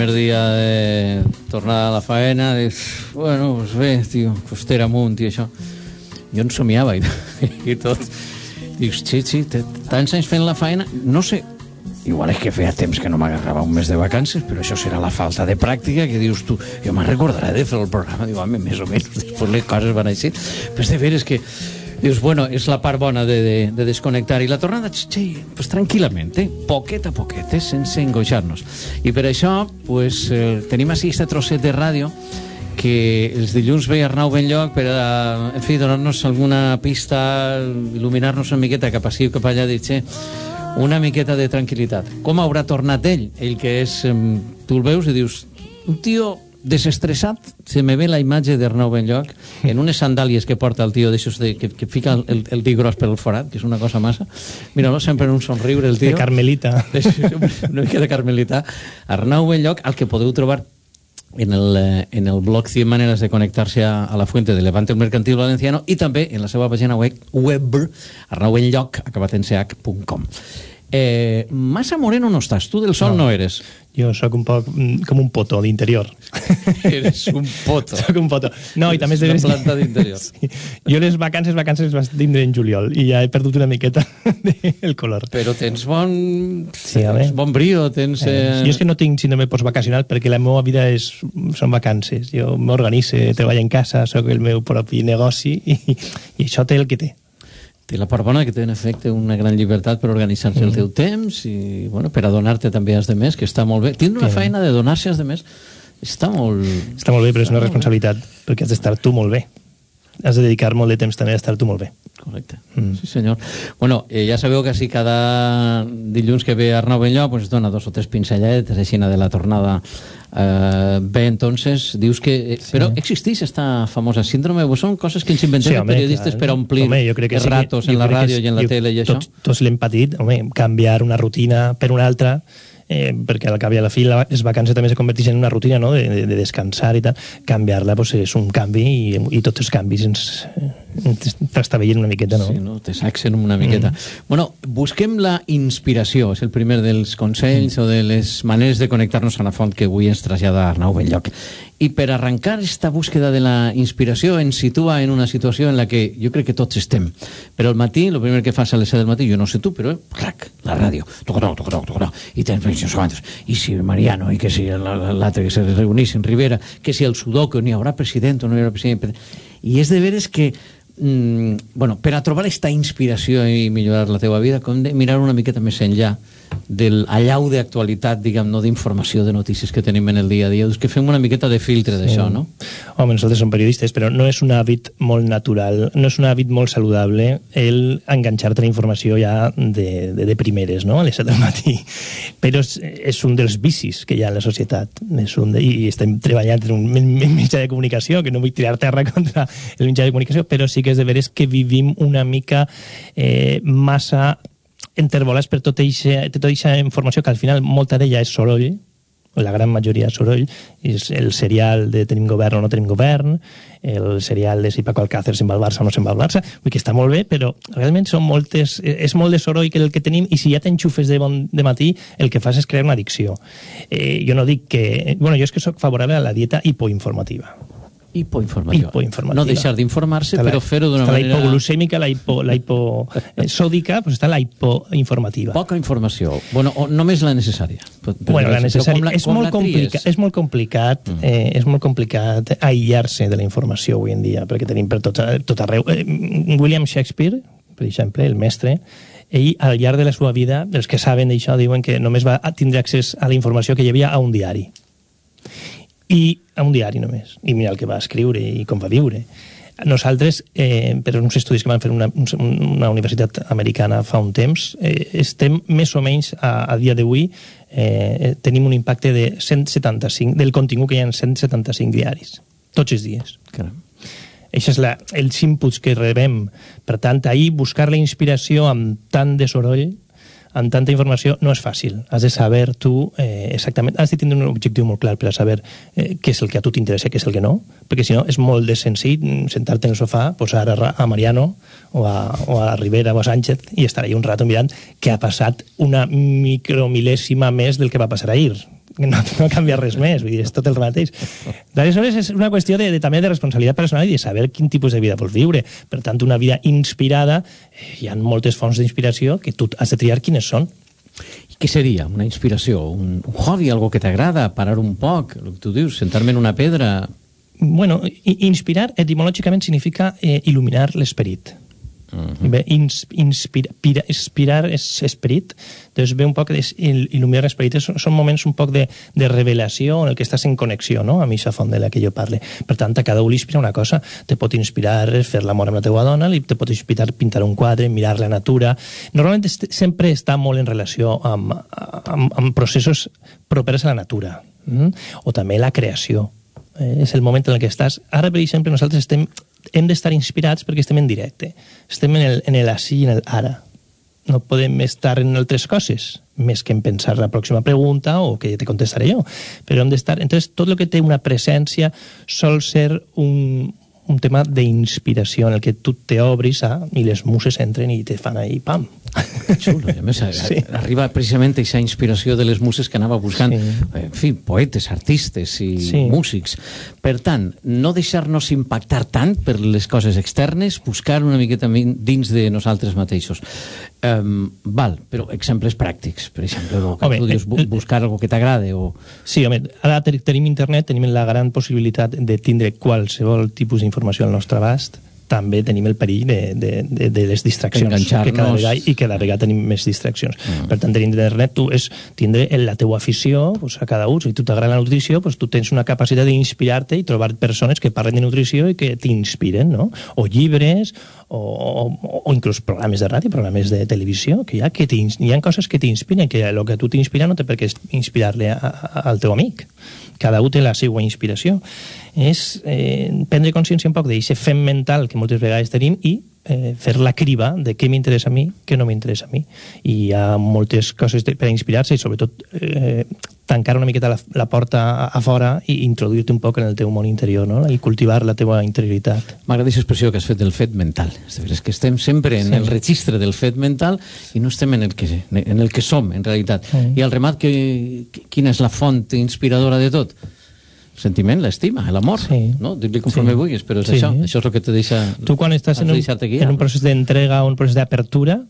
Primer dia de tornada a la faena, dius, bueno, pues bé, tio, costera amunt i això. Jo en somiava i, i tot. Dius, xi, xi, tants anys fent la faena, no sé, igual és que feia temps que no m'agarrava un mes de vacances, però això serà la falta de pràctica que dius tu, jo me'n recordaré de fer el programa, diu, home, més o menys, després les coses van així. Però és de veres que dius, bueno, és la part bona de, de, de desconnectar. I la tornada, xixi, pues tranquil·lament, eh? poquet a poquet, eh? sense engoixar-nos. I per això, pues, eh, tenim així aquest trosset de ràdio que els dilluns ve Arnau Benlloc per a, en fi, donar-nos alguna pista, il·luminar-nos una miqueta cap ací o cap allà, dir, una miqueta de tranquil·litat. Com haurà tornat ell? Ell que és... Tu el veus i dius, un tio desestressat, se me ve la imatge d'Arnau Benlloc en unes sandàlies que porta el tio de, que, que fica el, el dit gros per el forat, que és una cosa massa. Mira-lo, sempre en un somriure el tio. De Carmelita. De, una mica de Carmelita. Arnau Benlloc, al que podeu trobar en el, eh, en el blog 100 maneres de connectar-se a, a la fuente de Levante el Mercantil Valenciano i també en la seva pàgina web, web arnaubenlloc, acabat en ch.com. Eh, massa moreno no estàs, tu del sol no, no eres. Jo sóc un poc mm, com un poto d'interior. Eres un poto. sóc un poto. No, i també és de... Una planta d'interior. Sí. Jo les vacances, vacances les vaig tindre en juliol i ja he perdut una miqueta el color. Però tens bon... Sí, tens bon brio, tens... Eh... Eh... Jo és que no tinc síndrome postvacacional perquè la meva vida és, són vacances. Jo m'organice, treballo en casa, sóc el meu propi negoci i, i això té el que té té la part bona que té en efecte una gran llibertat per organitzar-se mm. el teu temps i bueno, per a donar-te també als demés, que està molt bé. Tindre una feina de donar-se als demés està molt... Està molt bé, però és una responsabilitat, perquè has d'estar tu molt bé has de dedicar molt de temps també a estar tu molt bé. Correcte, mm. sí senyor. Bueno, eh, ja sabeu que si cada dilluns que ve Arnau Benlló pues dona dos o tres pincelletes així de la tornada eh, bé, entonces, dius que... Eh, sí. Però existeix esta famosa síndrome o són coses que ens inventem sí, home, periodistes clar. per omplir home, jo crec que ratos sí, en la ràdio i en la jo, tele i això? Tots, tots l'hem patit, home, canviar una rutina per una altra eh, perquè al cap i a la fi la, les vacances també se converteixen en una rutina no? de, de, de descansar i tal, canviar-la pues, és un canvi i, i tots els canvis ens, ens trastavellen una miqueta, no? Sí, no? te saxen una miqueta. Mm. Bueno, busquem la inspiració, és el primer dels consells mm. o de les maneres de connectar-nos a la font que avui ens trasllada Arnau Belloc. I per arrencar esta búsqueda de la inspiració ens situa en una situació en la que jo crec que tots estem. Però al matí, el primer que fas a les 7 del matí, jo no sé tu, però, clac, la ràdio, tocaró, tocaró, tocaró, i tens pensions quantos, i si Mariano, i que si l'altre que se reunís en Rivera, que si el Sudoku, n'hi haurà president o no hi haurà president. I és de veres que mm, bueno, per a trobar aquesta inspiració i millorar la teva vida, com de mirar una miqueta més enllà del allau d'actualitat, diguem, no d'informació de notícies que tenim en el dia a dia, doncs que fem una miqueta de filtre d'això, sí. no? Home, nosaltres som periodistes, però no és un hàbit molt natural, no és un hàbit molt saludable el enganxar-te la informació ja de, de, de primeres, no?, a les 7 del matí. Però és, és un dels vicis que hi ha en la societat, és un de, i estem treballant en un mitjà de comunicació, que no vull tirar terra contra el mitjà de comunicació, però sí que és de veres que vivim una mica eh, massa enterbolats per tota aquesta informació que al final molta d'ella és soroll, la gran majoria és soroll, és el serial de tenim govern o no tenim govern, el serial de si Paco Alcácer se'n va al Barça o no se'n va al Barça, que està molt bé, però realment són moltes, és molt de soroll que el que tenim, i si ja t'enxufes de, bon, de matí, el que fas és crear una addicció. Eh, jo no dic que... Bueno, jo és que sóc favorable a la dieta hipoinformativa Hipoinformativa. Hipoinformativa. No deixar d'informar-se, però fer-ho d'una manera... la hipoglucèmica, la, hipo, la hiposòdica, pues està la hipoinformativa. Poca informació. Bueno, o només la necessària. Però, bueno, la necessària. La, és, molt complica, és molt complicat, mm. eh, és molt complicat aïllar-se de la informació avui en dia, perquè tenim per tot, tot arreu. Eh, William Shakespeare, per exemple, el mestre, ell, al llarg de la seva vida, els que saben d'això diuen que només va tindre accés a la informació que hi havia a un diari i a un diari només, i mira el que va escriure i com va viure. Nosaltres, eh, per uns estudis que van fer una, una universitat americana fa un temps, eh, estem més o menys a, a dia d'avui eh, tenim un impacte de 175, del contingut que hi ha en 175 diaris, tots els dies. Caram. Això és la, els inputs que rebem. Per tant, ahir buscar la inspiració amb tant de soroll amb tanta informació no és fàcil. Has de saber tu eh, exactament, has de tindre un objectiu molt clar per a saber eh, què és el que a tu t'interessa i què és el que no, perquè si no és molt de senzill sentar-te en el sofà, posar a, a Mariano o a, o a Rivera o a Sánchez i estar ahí un rato mirant què ha passat una micromilèsima més del que va passar ahir no, no canvia res més, vull dir, és tot el mateix. D'aleshores, és una qüestió de, de, també de responsabilitat personal i de saber quin tipus de vida vols viure. Per tant, una vida inspirada, eh, hi ha moltes fonts d'inspiració que tu has de triar quines són. I què seria una inspiració? Un, un hobby, algo que t'agrada, parar un poc, el que tu dius, sentar-me en una pedra... Bueno, inspirar etimològicament significa eh, il·luminar l'esperit. Uh -huh. Bé, ins, inspira, pira, inspirar és esperit, doncs ve un poc d'il·luminar l'esperit, són moments un poc de, de revelació en el que estàs en connexió no? amb aquesta font de la que jo parle. Per tant, a cada un li inspira una cosa. Te pot inspirar fer l'amor amb la teva dona, li te pot inspirar pintar un quadre, mirar la natura... Normalment sempre està molt en relació amb, amb, amb processos propers a la natura. Mm? O també la creació. Eh, és el moment en el que estàs... Ara, per exemple, nosaltres estem hem d'estar inspirats perquè estem en directe. Estem en el, en el així i en el ara. No podem estar en altres coses, més que en pensar la pròxima pregunta o que te contestaré jo. Però hem d'estar... Entonces, tot el que té una presència sol ser un, un tema d'inspiració en el que tu t'obris a, i les muses entren i te fan ahí, pam. Xulo, i a més sí. arriba precisament aquesta inspiració de les muses que anava buscant, sí. en fi, poetes, artistes i sí. músics. Per tant, no deixar-nos impactar tant per les coses externes, buscar una miqueta dins de nosaltres mateixos. Um, val, però exemples pràctics, per exemple, no, que home, tu dius, bu buscar algo que t'agrade o... Sí, home, ara tenim internet, tenim la gran possibilitat de tindre qualsevol tipus d'informació al nostre abast, també tenim el perill de, de, de, de les distraccions que cada vegada, i cada vegada tenim més distraccions mm. per tant, tenir internet tu és tindre la teua afició pues, a cada un, si tu t'agrada la nutrició pues, tu tens una capacitat d'inspirar-te i trobar persones que parlen de nutrició i que t'inspiren no? o llibres o, o, o inclús programes de ràdio, programes de televisió, que hi ha, que hi ha coses que t'inspiren, que el que tu t'inspira no té per què inspirar-le al teu amic. Cada un té la seva inspiració és eh, prendre consciència un poc d'aquest fem mental que moltes vegades tenim i eh, fer la criba de què m'interessa a mi, què no m'interessa a mi. I hi ha moltes coses de, per inspirar-se i sobretot eh, tancar una miqueta la, la porta a, a fora i introduir-te un poc en el teu món interior no? i cultivar la teva interioritat. M'agrada aquesta expressió que has fet del fet mental. És que estem sempre en sí. el registre del fet mental i no estem en el que, en el que som, en realitat. Sí. I al remat, que, quina és la font inspiradora de tot? Sentiment, l'estima, l'amor, sí. no? Dir-li conforme sí. vulguis, però és sí. això, això és el que te deixa... Tu quan estàs en un, en un procés d'entrega o un procés d'apertura,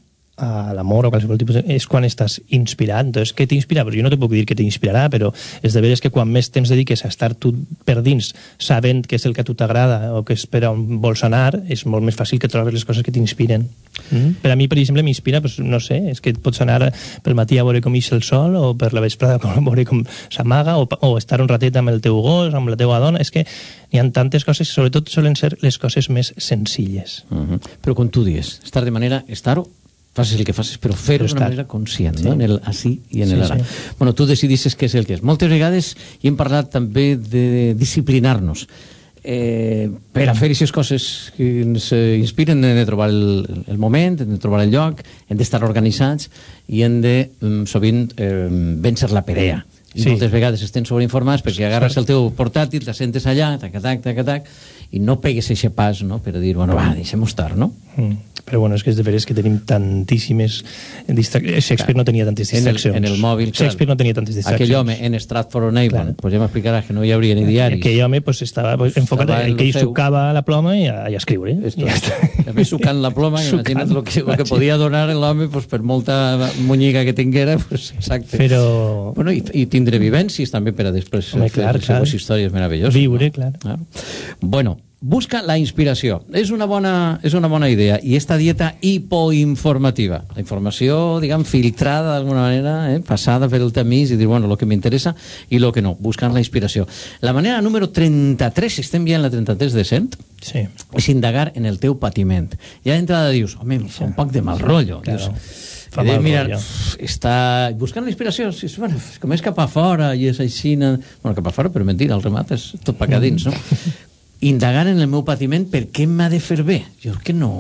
a l'amor o qualsevol tipus és quan estàs inspirat. Entonces, què t'inspira? Però jo no te puc dir que t'inspirarà, però és de veres que quan més temps dediques a estar tu per dins, sabent què és el que a tu t'agrada o que és per on vols anar, és molt més fàcil que trobes les coses que t'inspiren. Mm? Per a mi, per exemple, m'inspira, pues, no sé, és que pots anar pel matí a veure com ix el sol o per la vesprada a veure com s'amaga o, o estar un ratet amb el teu gos, amb la teva dona. És que hi ha tantes coses, sobretot solen ser les coses més senzilles. Uh -huh. Però com tu dius, estar de manera, estar-ho facis el que facis, però fer-ho d'una manera conscient, sí. no? en el així i en sí, el ara. Sí. Bueno, tu decidisses què és el que és. Moltes vegades hi hem parlat també de disciplinar-nos. Eh, per a fer aquestes coses que ens inspiren hem de trobar el, el moment, hem de trobar el lloc, hem d'estar organitzats i hem de, mm, sovint, eh, vèncer la perea. Sí. moltes vegades estem sobreinformats perquè agarres el teu portàtil, te sentes allà, tac, tac, tac, tac, i no pegues aquest pas no? per dir, bueno, va, deixem-ho estar, no? Mm. Però bueno, és que és de veres que tenim tantíssimes distraccions. Shakespeare no tenia tantes distraccions. En el, en el mòbil, clar. Shakespeare no tenia tantes distraccions. Aquell home en Stratford-on-Avon, pues ja m'explicaràs que no hi hauria ni diaris. Aquell home pues, estava pues, enfocat estava en que ell sucava la ploma i a, i a escriure. Esto, ja està. A més, sucant la ploma, imagina't el que, lo que podia donar l'home pues, per molta munyiga que tinguera, pues, exacte. Però... Bueno, i, i tindre vivències també per a després home, fer clar, les seues històries meravelloses. Viure, no? clar. Ah. Bueno, busca la inspiració. És una bona, és una bona idea. I esta dieta hipoinformativa. La informació, diguem, filtrada d'alguna manera, eh, passada per el tamís i dir, bueno, el que m'interessa i el que no, buscant la inspiració. La manera número 33, si estem bien la 33 de cent, sí. és indagar en el teu patiment. Ja d'entrada dius, home, fa un poc de mal rotllo. Claro. Dius, fa mal mira, està buscant la inspiració, si, bueno, com és cap a fora i és així, bueno, cap a fora, però mentira, el remat és tot per dins, no? indagar en el meu patiment per què m'ha de fer bé. Jo que no...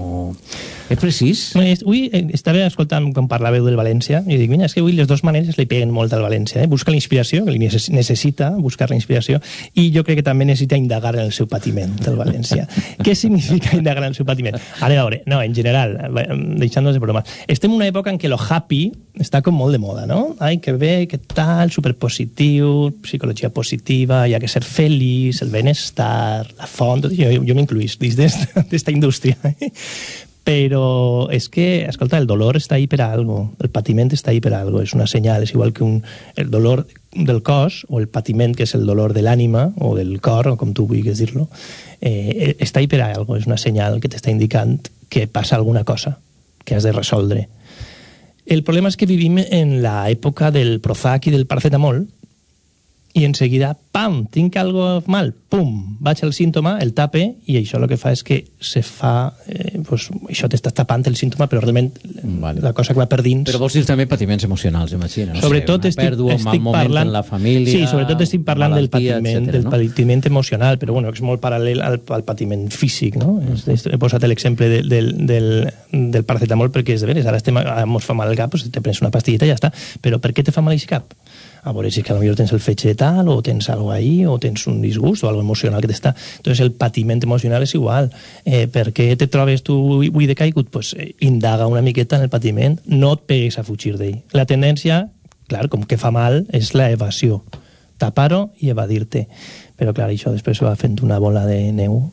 És precís? No, és, avui eh, estava escoltant com parlàveu del València i dic, mira, és que avui les dues maneres li peguen molt al València. Eh? Busca la inspiració, que li necessita buscar la inspiració, i jo crec que també necessita indagar en el seu patiment del València. Què significa indagar en el seu patiment? Ara, a veure, no, en general, deixant-nos de bromes. Estem en una època en què lo happy està com molt de moda, no? Ai, que bé, que tal, superpositiu, psicologia positiva, hi ha que ser feliç, el benestar, la font, tot jo, jo m'incluís dins d'esta indústria. Però és que, escolta, el dolor està ahí per a algo, el patiment està ahí per a algo, és una senyal, és igual que un, el dolor del cos o el patiment que és el dolor de l'ànima o del cor, o com tu vulguis dir-lo, eh, està ahí per a algo, és una senyal que t'està indicant que passa alguna cosa que has de resoldre. El problema és que vivim en l'època del Prozac i del paracetamol, i en seguida, pam, tinc algo mal, pum, vaig al símptoma, el tape, i això el que fa és que se fa, eh, pues, això t'està tapant el símptoma, però realment vale. la cosa que va per dins... Però vols dir també patiments emocionals, imagina, no sobretot sé, una pèrdua, mal moment parlant, en la família... Sí, sobretot estic parlant malaltia, del patiment, etcètera, del no? patiment emocional, però bueno, és molt paral·lel al, al patiment físic, no? Mm. -hmm. He posat l'exemple del, del, del, del paracetamol perquè és de veres, ara estem, ara ens fa mal el cap, pues te prens una pastilleta i ja està, però per què te fa mal el cap? A veure si que potser tens el fetge tal, o tens algo ahí, o tens un disgust, o algo emocional que t'està... Entonces el patiment emocional és igual. Eh, per què te trobes tu avui de caigut? Pues eh, indaga una miqueta en el patiment, no et pegues a fugir d'ell. La tendència, clar, com que fa mal, és la evasió. Tapar-ho i evadir-te. Però clar, això després va fent una bola de neu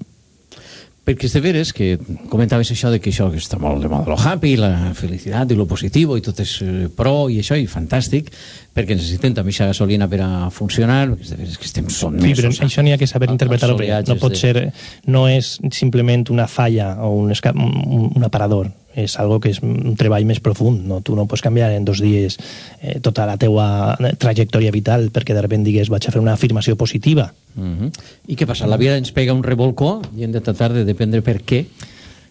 perquè és de veres que comentaves això de que això que està molt de moda lo happy, la felicitat i lo positiu i tot és eh, pro i això i fantàstic perquè necessitem també aquesta gasolina per a funcionar perquè és de veres que estem són sí, però això n'hi ha que saber interpretar-ho no pot de... ser, no és simplement una falla o un, un, un aparador és algo que és un treball més profund, no? Tu no pots canviar en dos dies eh, tota la teua trajectòria vital perquè de repente digues vaig a fer una afirmació positiva. Uh -huh. I què passa? La vida ens pega un revolcó i hem de tratar de dependre per què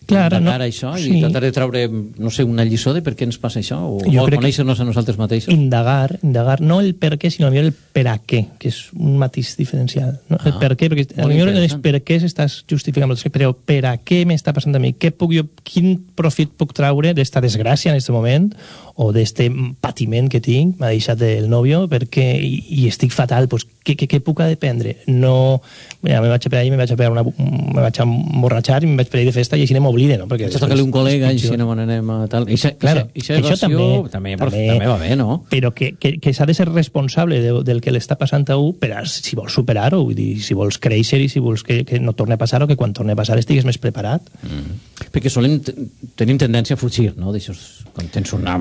Clar, no, això sí. i tratar de treure, no sé, una lliçó de per què ens passa això o, jo o conèixer-nos a nosaltres mateixos. Indagar, indagar, no el per què, sinó el per a què, que és un matís diferencial. No? Ah, el per què, perquè potser els per què s'estàs justificant, però per a què m'està passant a mi? Què puc jo, quin profit puc traure d'esta desgràcia en aquest moment o d'este patiment que tinc, m'ha deixat el nòvio perquè, i, i estic fatal, pues, què, què, què puc aprendre? No, mira, me vaig a per ahí, me vaig a per una, me vaig a emborratxar i me vaig per ahí de festa i així no m'oblide, no? Perquè Això que un col·lega i així no anem a tal... Ixa, claro, ixa, ixa això també, també, també, també, va bé, no? Però que, que, que s'ha de ser responsable de, del que l'està passant a un per a, si vols superar-ho, vull dir, si vols créixer i si vols que, que no torni a passar o que quan torni a passar estigues més preparat. Mm. Perquè solem, tenim tendència a fugir, no?, d'això, quan tens una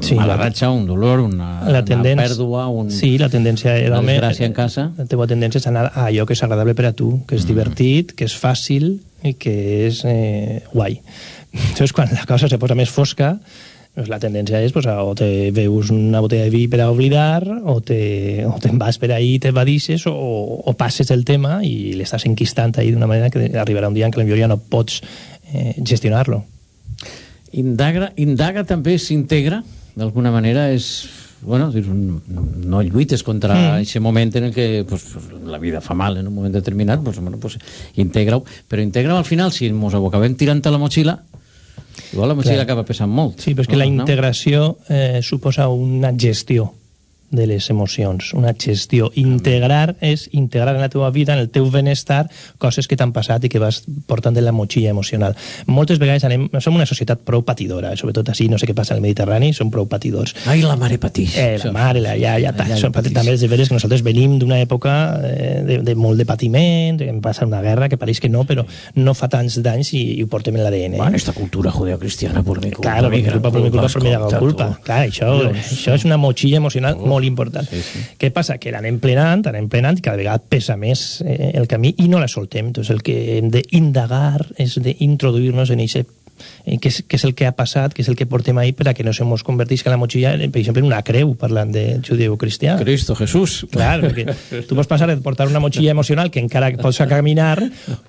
sí, mala ratxa, un dolor, una, la tendència, una pèrdua, un, sí, la tendència, una desgràcia en casa. La teva tendència és anar a allò que és agradable per a tu, que és mm. divertit, que és fàcil i que és eh, guai. Entonces, quan la cosa se posa més fosca, pues la tendència és pues, o te veus una botella de vi per a oblidar o te, o te'n vas per ahí i t'evadixes o, o passes el tema i l'estàs enquistant ahí d'una manera que arribarà un dia en què potser ja no pots eh, gestionar-lo. Indaga, indaga també s'integra, d'alguna manera, és bueno, no lluites contra aquest mm. moment en el que pues, la vida fa mal en un moment determinat, pues, bueno, pues, integra-ho, però integra-ho al final, si ens ho acabem tirant a la motxilla, igual la motxilla Clar. acaba pesant molt. Sí, però és que no, la integració eh, suposa una gestió de les emocions, una gestió. Integrar és integrar en la teva vida, en el teu benestar, coses que t'han passat i que vas portant de la motxilla emocional. Moltes vegades anem, som una societat prou patidora, sobretot així, no sé què passa al Mediterrani, som prou patidors. Ai, la mare patix. Eh, la mare, la iaia, ja, ja, també és de veres que nosaltres venim d'una època eh, de, de molt de patiment, que em passa una guerra que pareix que no, però no fa tants danys i, i ho portem en l'ADN. Bueno, esta cultura judeocristiana por mi culpa. Claro, por mi culpa, por mi culpa, por mi culpa. Clar, això, això és una motxilla emocional oh molt important. Sí, sí. Què passa? Que l'anem plenant, anem plenant, i cada vegada pesa més eh, el camí i no la soltem. Entonces, el que hem d'indagar és d'introduir-nos en aquest eh, què és, què és el que ha passat, què és el que portem ahí per a que no se mos convertisca la motxilla, per exemple, en una creu, parlant de judeu-cristià. Cristo, Jesús. Clar, perquè tu pots passar de portar una motxilla emocional que encara pots caminar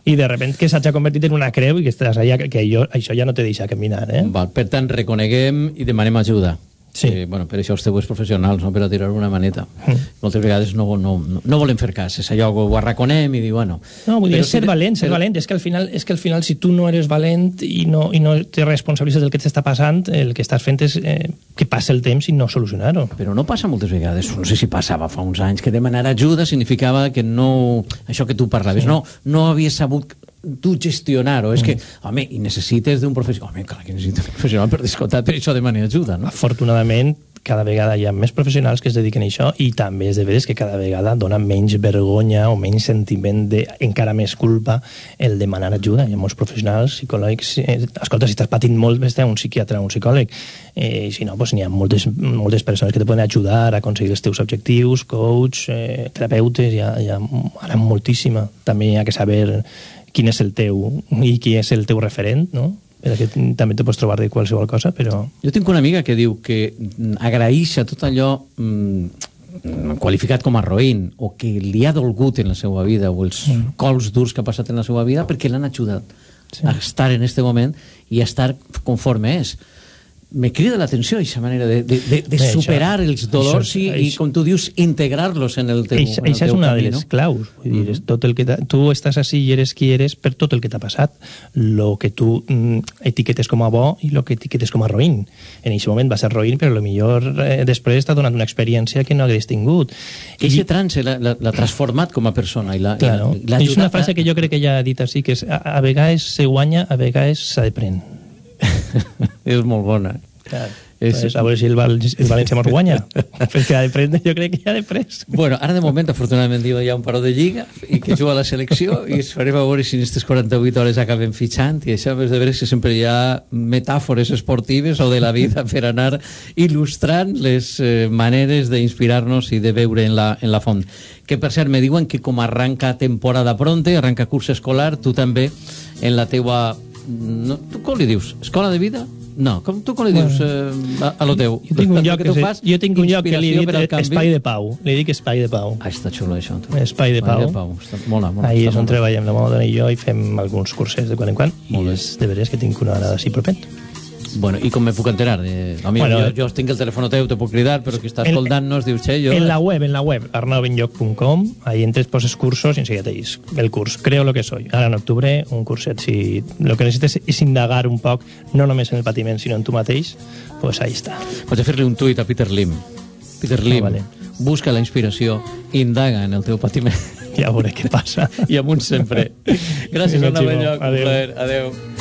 i de repente que s'hagi convertit en una creu i que estàs allà, que allò, això ja no te deixa caminar. Eh? Val, per tant, reconeguem i demanem ajuda. Sí. Eh, bueno, per això els teus professionals, no? per a tirar una maneta. Mm. Moltes vegades no, no, no, no volen fer cas, és allò que ho arraconem i dir, bueno... No, vull dir, és ser valent, ser però... valent. És que, al final, és que al final, si tu no eres valent i no, i no te responsabilitzes del que t'està passant, el que estàs fent és eh, que passi el temps i no solucionar-ho. Però no passa moltes vegades, no sé si passava fa uns anys, que demanar ajuda significava que no... Això que tu parlaves, sí. no, no havies sabut tu gestionar-ho. És que, home, i necessites d'un professional... Home, clar que necessites un professional per descomptat, per això demanar ajuda, no? Afortunadament, cada vegada hi ha més professionals que es dediquen a això i també és de veres que cada vegada dona menys vergonya o menys sentiment de encara més culpa el demanar ajuda. Hi ha molts professionals, psicòlegs... Eh, escolta, si estàs patint molt, vés un psiquiatre o un psicòleg. Eh, si no, doncs n'hi ha moltes, moltes persones que te poden ajudar a aconseguir els teus objectius, coach, eh, terapeutes, hi ha, hi ha ara moltíssima. També hi ha que saber quin és el teu i qui és el teu referent, no? Perquè també te pots trobar de qualsevol cosa, però... Jo tinc una amiga que diu que agraeix a tot allò mm, qualificat com a roïn o que li ha dolgut en la seva vida o els mm. cols durs que ha passat en la seva vida perquè l'han ajudat sí. a estar en este moment i a estar conforme és me crida l'atenció aquesta manera de, de, de, de Bé, superar això, els dolors això, i, això, i, com tu dius, integrar-los en el teu, això, en el això és una camí, de les no? claus. Vull dir, -hmm. tot el que tu estàs així i eres qui eres per tot el que t'ha passat. Lo que tu mm, etiquetes com a bo i lo que etiquetes com a roïn. En aquest moment va ser roïn, però millor eh, després t'ha donat una experiència que no hagués tingut. I aquest trance l'ha transformat com a persona. I la, claro. i la, és una frase que jo crec que ja ha dit així, que és, a, a vegades se guanya, a vegades s'aprèn. és molt bona. Clar. És... Pues a veure si el, Val el València mos guanya. Perquè ha de prendre, jo crec que ja de pres. Bueno, ara de moment, afortunadament, hi ha un paró de lliga i que juga a la selecció i esperem a veure si en aquestes 48 hores acaben fitxant i això és de veure que sempre hi ha metàfores esportives o de la vida per anar il·lustrant les eh, maneres d'inspirar-nos i de veure en la, en la font. Que, per cert, me diuen que com arranca temporada pronta, arranca curs escolar, tu també en la teua... No, tu com li dius? Escola de vida? No, com tu com li dius eh, a, a lo teu? Jo tinc un lloc que, fas, jo tinc un lloc que li dic espai de pau. Li dic espai de pau. Ah, està xulo això. Tu. Espai de pau. De pau. Està, mola, mola, Ahí és on treballem la moda i jo i fem alguns cursets de quan en quan. I és de veres que tinc una hora d'ací propet. Bueno, i com me puc enterar? Eh, amigo, bueno, jo, jo tinc el telèfon teu, te puc cridar, però qui està escoltant-nos diu, che, jo... En la web, en la web, arnaubenlloc.com, ahí entres, poses cursos i enseguida tells el curs. Creo lo que soy. Ara en octubre, un curset. Si lo que necessites és indagar un poc, no només en el patiment, sinó en tu mateix, pues ahí està. Pots fer-li un tuit a Peter Lim. Peter Lim, no, vale. busca la inspiració, indaga en el teu patiment. Ja veuré què passa. I amunt sempre. Gràcies, Anna Belloc. Adéu. Adéu.